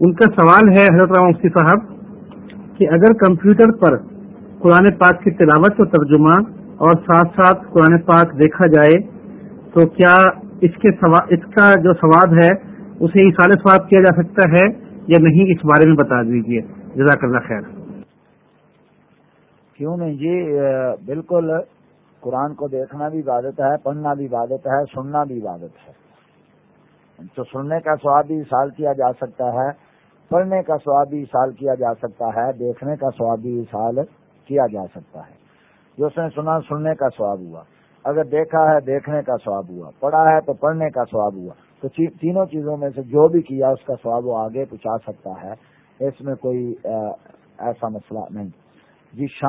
ان کا سوال ہے حضرت مفتی صاحب، کہ اگر کمپیوٹر پر قرآن پاک کی تلاوت و ترجمہ اور ساتھ ساتھ قرآن پاک دیکھا جائے، تو کیا اس کے سوا... اس کا جو سواد ہے، اسے اثال سواب کیا جا سکتا ہے یا نہیں، اس بارے میں بتا دیجیے جزاک اللہ خیر۔ کیوں نہیں؟ جی بالکل قرآن کو دیکھنا بھی عبادت ہے، پڑھنا بھی عبادت ہے، سننا بھی عبادت ہے۔ تو سننے کا سواب بھی سال کیا جا سکتا ہے۔ پڑھنے کا سواب بھی سال کیا جا سکتا ہے، دیکھنے کا سواب بھی سال کیا جا سکتا ہے۔ جو اس نے سنا، سننے کا سواب ہوا۔ اگر دیکھا ہے، دیکھنے کا سواب ہوا۔ پڑھا ہے تو پڑھنے کا سواب ہوا۔ تو تینوں چیزوں میں سے جو بھی کیا، اس کا سواب وہ آگے پہنچا سکتا ہے۔ اس میں کوئی ایسا مسئلہ نہیں۔ جی شام